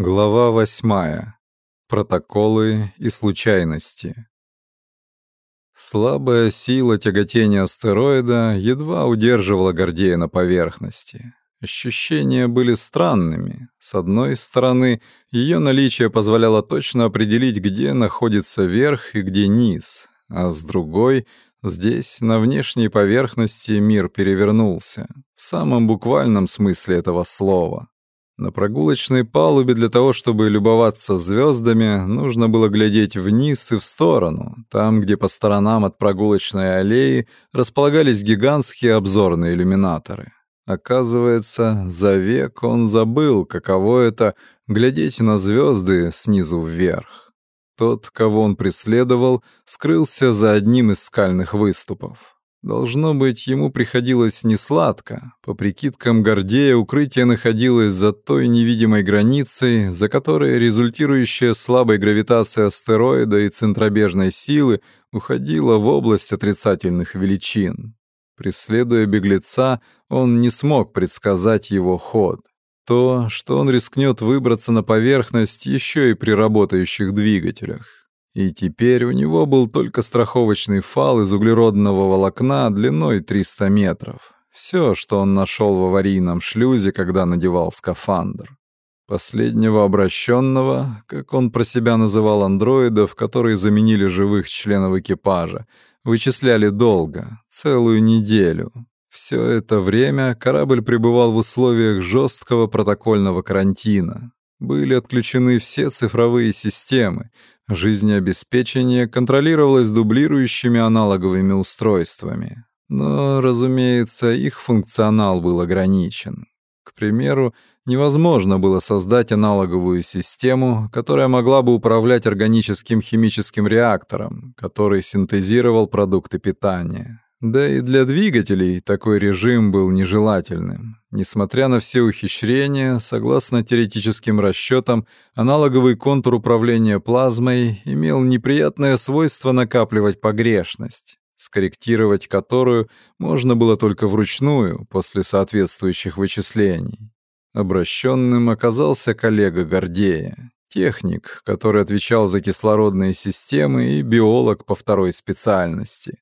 Глава восьмая. Протоколы и случайности. Слабая сила тяготения астероида едва удерживала Гордея на поверхности. Ощущения были странными. С одной стороны, ее наличие позволяло точно определить, где находится верх и где низ, а с другой — здесь, на внешней поверхности, мир перевернулся, в самом буквальном смысле этого слова. На прогулочной палубе для того, чтобы любоваться звездами, нужно было глядеть вниз и в сторону, там, где по сторонам от прогулочной аллеи располагались гигантские обзорные иллюминаторы. Оказывается, за век он забыл, каково это — глядеть на звезды снизу вверх. Тот, кого он преследовал, скрылся за одним из скальных выступов. Должно быть, ему приходилось несладко. По прикидкам Гордея, укрытие находилось за той невидимой границей, за которой результирующая слабой гравитация астероида и центробежной силы уходила в область отрицательных величин. Преследуя беглеца, он не смог предсказать его ход. То, что он рискнет выбраться на поверхность еще и при работающих двигателях. И теперь у него был только страховочный фал из углеродного волокна длиной 300 метров. Все, что он нашел в аварийном шлюзе, когда надевал скафандр. Последнего обращенного, как он про себя называл андроидов, которые заменили живых членов экипажа, вычисляли долго, целую неделю. Все это время корабль пребывал в условиях жесткого протокольного карантина. Были отключены все цифровые системы, Жизнеобеспечение контролировалось дублирующими аналоговыми устройствами. Но, разумеется, их функционал был ограничен. К примеру, невозможно было создать аналоговую систему, которая могла бы управлять органическим химическим реактором, который синтезировал продукты питания. Да и для двигателей такой режим был нежелательным. Несмотря на все ухищрения, согласно теоретическим расчетам, аналоговый контур управления плазмой имел неприятное свойство накапливать погрешность, скорректировать которую можно было только вручную после соответствующих вычислений. Обращенным оказался коллега Гордея, техник, который отвечал за кислородные системы и биолог по второй специальности.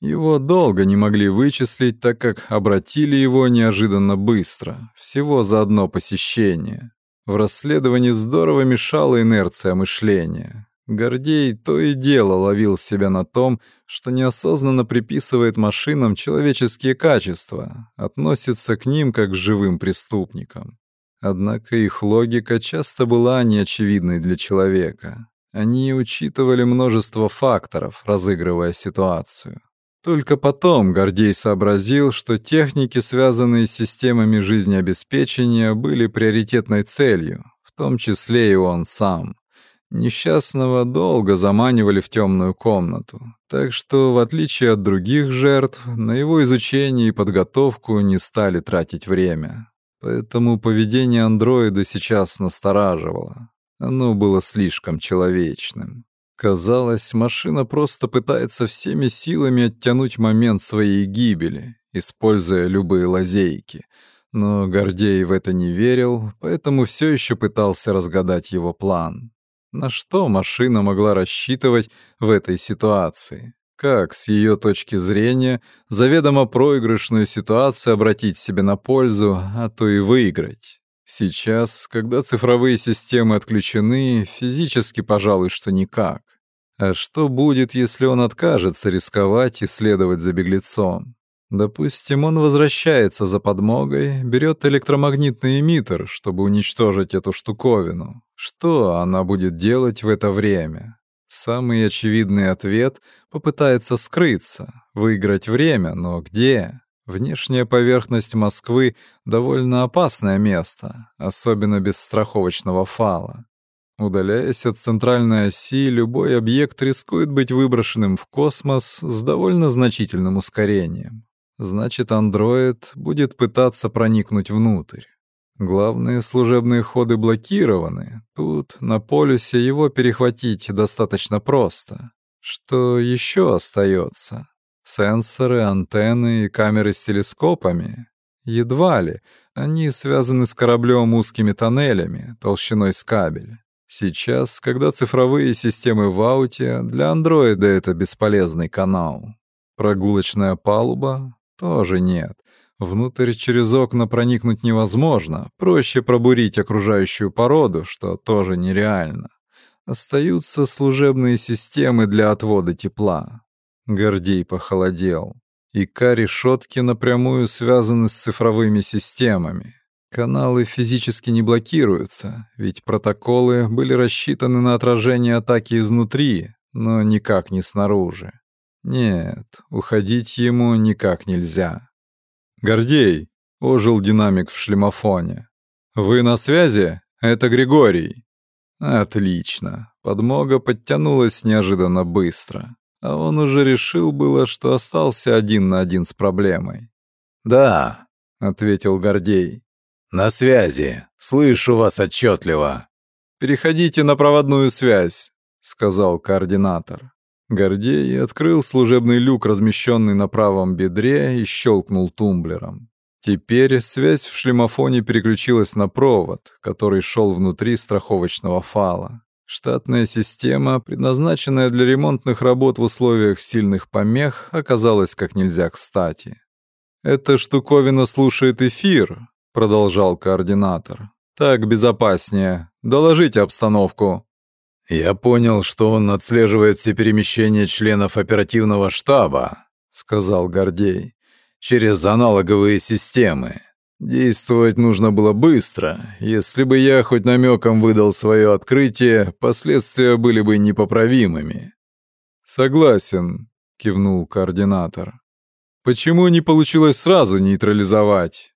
Его долго не могли вычислить, так как обратили его неожиданно быстро, всего за одно посещение. В расследовании здорово мешала инерция мышления. Гордей то и дело ловил себя на том, что неосознанно приписывает машинам человеческие качества, относится к ним как к живым преступникам. Однако их логика часто была неочевидной для человека. Они учитывали множество факторов, разыгрывая ситуацию. Только потом Гордей сообразил, что техники, связанные с системами жизнеобеспечения, были приоритетной целью, в том числе и он сам. Несчастного долго заманивали в темную комнату, так что, в отличие от других жертв, на его изучение и подготовку не стали тратить время. Поэтому поведение андроида сейчас настораживало. Оно было слишком человечным. Казалось, машина просто пытается всеми силами оттянуть момент своей гибели, используя любые лазейки. Но Гордей в это не верил, поэтому все еще пытался разгадать его план. На что машина могла рассчитывать в этой ситуации? Как, с ее точки зрения, заведомо проигрышную ситуацию обратить себе на пользу, а то и выиграть? Сейчас, когда цифровые системы отключены, физически, пожалуй, что никак. А что будет, если он откажется рисковать и следовать за беглецом? Допустим, он возвращается за подмогой, берет электромагнитный эмиттер, чтобы уничтожить эту штуковину. Что она будет делать в это время? Самый очевидный ответ — попытается скрыться, выиграть время, но где? Внешняя поверхность Москвы — довольно опасное место, особенно без страховочного фала. Удаляясь от центральной оси, любой объект рискует быть выброшенным в космос с довольно значительным ускорением. Значит, андроид будет пытаться проникнуть внутрь. Главные служебные ходы блокированы. Тут, на полюсе, его перехватить достаточно просто. Что еще остается? Сенсоры, антенны и камеры с телескопами? Едва ли. Они связаны с кораблем узкими тоннелями, толщиной с кабель. Сейчас, когда цифровые системы в ауте, для андроида это бесполезный канал. Прогулочная палуба? Тоже нет. Внутрь через окна проникнуть невозможно, проще пробурить окружающую породу, что тоже нереально. Остаются служебные системы для отвода тепла. Гордей похолодел. ИК-решетки напрямую связаны с цифровыми системами. Каналы физически не блокируются, ведь протоколы были рассчитаны на отражение атаки изнутри, но никак не снаружи. Нет, уходить ему никак нельзя. «Гордей!» — ожил динамик в шлемофоне. «Вы на связи? Это Григорий». «Отлично». Подмога подтянулась неожиданно быстро, а он уже решил было, что остался один на один с проблемой. «Да», — ответил Гордей. «На связи. Слышу вас отчетливо». «Переходите на проводную связь», — сказал координатор. Гордей открыл служебный люк, размещенный на правом бедре, и щелкнул тумблером. Теперь связь в шлемофоне переключилась на провод, который шел внутри страховочного фала. Штатная система, предназначенная для ремонтных работ в условиях сильных помех, оказалась как нельзя кстати. «Эта штуковина слушает эфир», — продолжал координатор. «Так безопаснее. Доложите обстановку». «Я понял, что он отслеживает все перемещения членов оперативного штаба», — сказал Гордей, — «через аналоговые системы. Действовать нужно было быстро. Если бы я хоть намеком выдал свое открытие, последствия были бы непоправимыми». «Согласен», — кивнул координатор. «Почему не получилось сразу нейтрализовать?»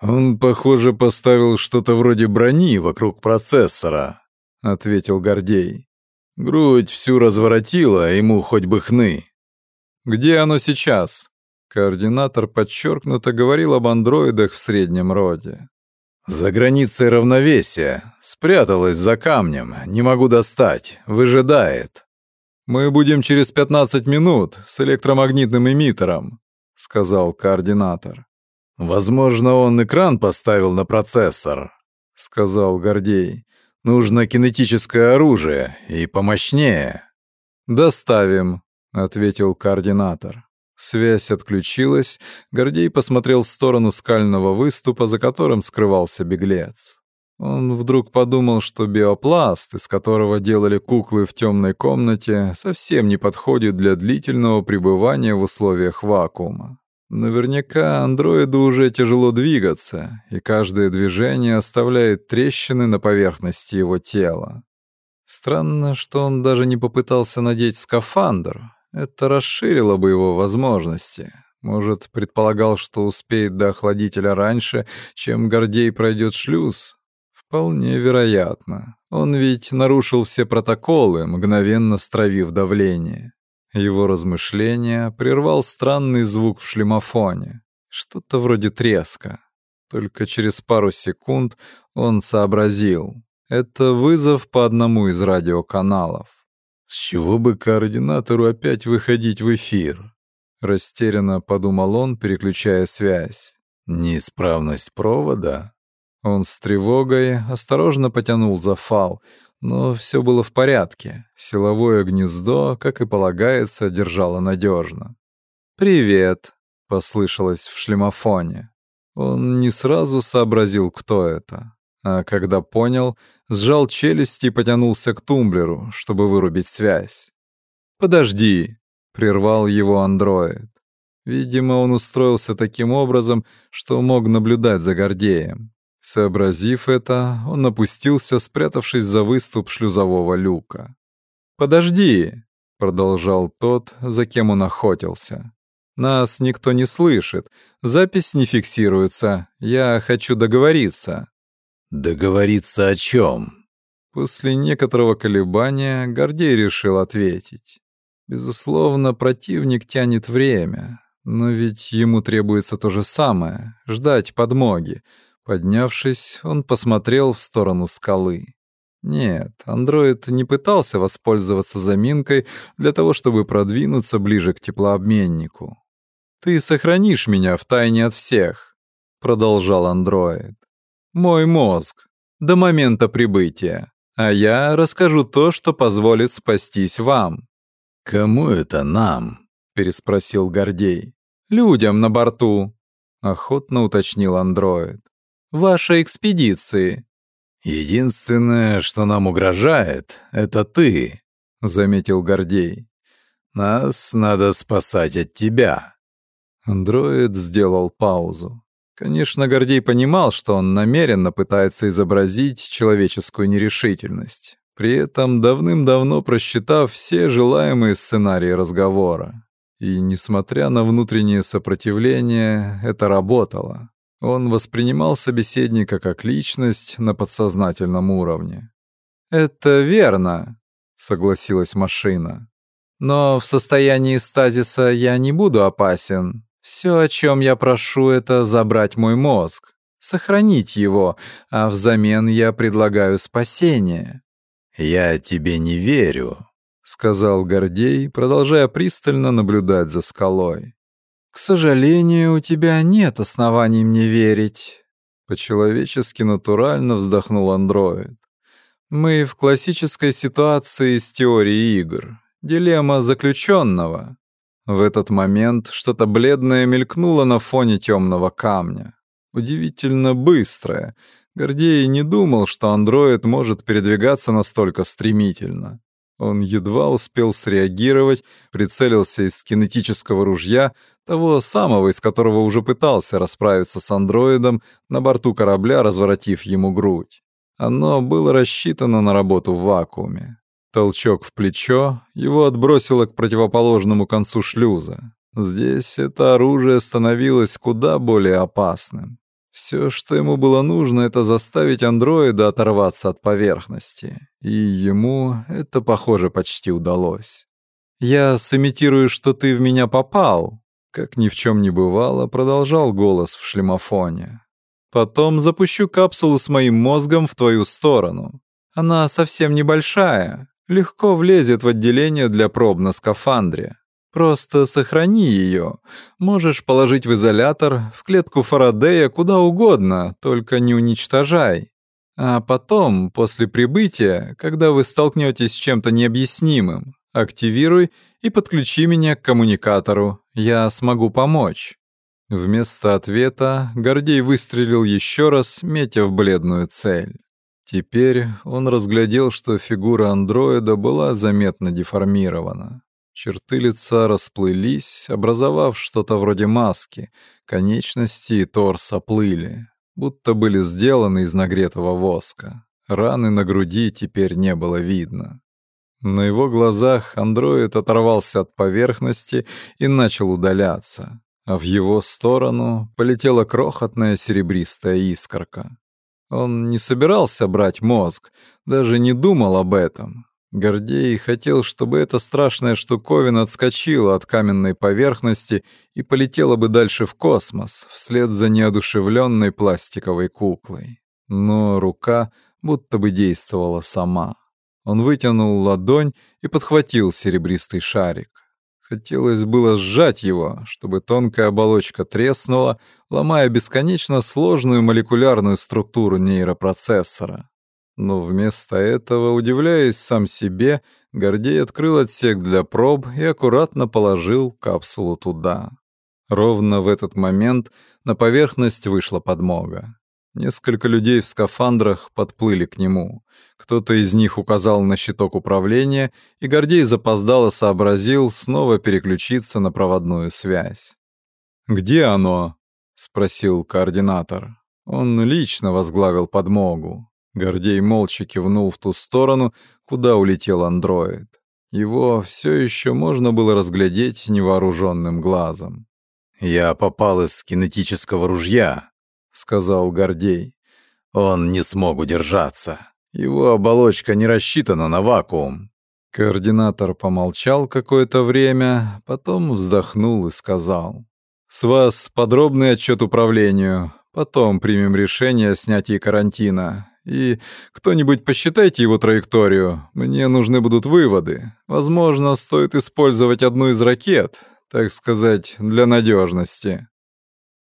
«Он, похоже, поставил что-то вроде брони вокруг процессора», — ответил Гордей. «Грудь всю разворотила, ему хоть бы хны». «Где оно сейчас?» Координатор подчеркнуто говорил об андроидах в среднем роде. «За границей равновесия. Спряталась за камнем. Не могу достать. Выжидает». «Мы будем через 15 минут с электромагнитным эмиттером», — сказал координатор. «Возможно, он экран поставил на процессор», — сказал Гордей. Нужно кинетическое оружие и помощнее. Доставим, ответил координатор. Связь отключилась. Гордей посмотрел в сторону скального выступа, за которым скрывался беглец. Он вдруг подумал, что биопласт, из которого делали куклы в темной комнате, совсем не подходит для длительного пребывания в условиях вакуума. Наверняка андроиду уже тяжело двигаться, и каждое движение оставляет трещины на поверхности его тела. Странно, что он даже не попытался надеть скафандр. Это расширило бы его возможности. Может, предполагал, что успеет до охладителя раньше, чем Гордей пройдет шлюз? Вполне вероятно. Он ведь нарушил все протоколы, мгновенно стравив давление. Его размышления прервал странный звук в шлемофоне. Что-то вроде треска. Только через пару секунд он сообразил. Это вызов по одному из радиоканалов. С чего бы координатору опять выходить в эфир? Растерянно подумал он, переключая связь. Неисправность провода? Он с тревогой осторожно потянул за фал, но все было в порядке. Силовое гнездо, как и полагается, держало надежно. «Привет», — послышалось в шлемофоне. Он не сразу сообразил, кто это. А когда понял, сжал челюсти и потянулся к тумблеру, чтобы вырубить связь. «Подожди», — прервал его андроид. Видимо, он устроился таким образом, что мог наблюдать за Гордеем. Сообразив это, он опустился, спрятавшись за выступ шлюзового люка. «Подожди!» — продолжал тот, за кем он охотился. «Нас никто не слышит, запись не фиксируется, я хочу договориться». «Договориться о чем?» После некоторого колебания Гордей решил ответить. Безусловно, противник тянет время, но ведь ему требуется то же самое — ждать подмоги, Поднявшись, он посмотрел в сторону скалы. Нет, андроид не пытался воспользоваться заминкой для того, чтобы продвинуться ближе к теплообменнику. «Ты сохранишь меня в тайне от всех», — продолжал андроид. «Мой мозг. До момента прибытия. А я расскажу то, что позволит спастись вам». «Кому это нам?» — переспросил Гордей. «Людям на борту», — охотно уточнил андроид. «Вашей экспедиции». «Единственное, что нам угрожает, это ты», — заметил Гордей. «Нас надо спасать от тебя». Андроид сделал паузу. Конечно, Гордей понимал, что он намеренно пытается изобразить человеческую нерешительность, при этом давным-давно просчитав все желаемые сценарии разговора. И, несмотря на внутреннее сопротивление, это работало. Он воспринимал собеседника как личность на подсознательном уровне. «Это верно», — согласилась машина. «Но в состоянии стазиса я не буду опасен. Все, о чем я прошу, это забрать мой мозг, сохранить его, а взамен я предлагаю спасение». «Я тебе не верю», — сказал Гордей, продолжая пристально наблюдать за скалой. «К сожалению, у тебя нет оснований мне верить», — по-человечески натурально вздохнул андроид. «Мы в классической ситуации с теорией игр. Дилемма заключенного. В этот момент что-то бледное мелькнуло на фоне темного камня. Удивительно быстрое. Гордей не думал, что андроид может передвигаться настолько стремительно. Он едва успел среагировать, прицелился из кинетического ружья, того самого, из которого уже пытался расправиться с андроидом на борту корабля, разворотив ему грудь. Оно было рассчитано на работу в вакууме. Толчок в плечо его отбросило к противоположному концу шлюза. Здесь это оружие становилось куда более опасным. Все, что ему было нужно, это заставить андроида оторваться от поверхности. И ему это, похоже, почти удалось. «Я сымитирую, что ты в меня попал», — как ни в чем не бывало, продолжал голос в шлемофоне. «Потом запущу капсулу с моим мозгом в твою сторону. Она совсем небольшая, легко влезет в отделение для проб на скафандре. Просто сохрани ее. Можешь положить в изолятор, в клетку Фарадея, куда угодно, только не уничтожай. А потом, после прибытия, когда вы столкнетесь с чем-то необъяснимым, активируй и подключи меня к коммуникатору. Я смогу помочь». Вместо ответа Гордей выстрелил еще раз, метя в бледную цель. Теперь он разглядел, что фигура андроида была заметно деформирована. Черты лица расплылись, образовав что-то вроде маски. Конечности и торс оплыли, будто были сделаны из нагретого воска. Раны на груди теперь не было видно. На его глазах андроид оторвался от поверхности и начал удаляться, а в его сторону полетела крохотная серебристая искорка. Он не собирался брать мозг, даже не думал об этом. Гордей хотел, чтобы эта страшная штуковина отскочила от каменной поверхности и полетела бы дальше в космос, вслед за неодушевленной пластиковой куклой. Но рука будто бы действовала сама. Он вытянул ладонь и подхватил серебристый шарик. Хотелось было сжать его, чтобы тонкая оболочка треснула, ломая бесконечно сложную молекулярную структуру нейропроцессора. Но вместо этого, удивляясь сам себе, Гордей открыл отсек для проб и аккуратно положил капсулу туда. Ровно в этот момент на поверхность вышла подмога. Несколько людей в скафандрах подплыли к нему. Кто-то из них указал на щиток управления, и Гордей запоздало сообразил снова переключиться на проводную связь. «Где оно?» — спросил координатор. Он лично возглавил подмогу. Гордей молча кивнул в ту сторону, куда улетел андроид. Его все еще можно было разглядеть невооруженным глазом. «Я попал из кинетического ружья», — сказал Гордей. «Он не смог удержаться. Его оболочка не рассчитана на вакуум». Координатор помолчал какое-то время, потом вздохнул и сказал. «С вас подробный отчет управлению. Потом примем решение о снятии карантина. И кто-нибудь посчитайте его траекторию. Мне нужны будут выводы. Возможно, стоит использовать одну из ракет, так сказать, для надежности.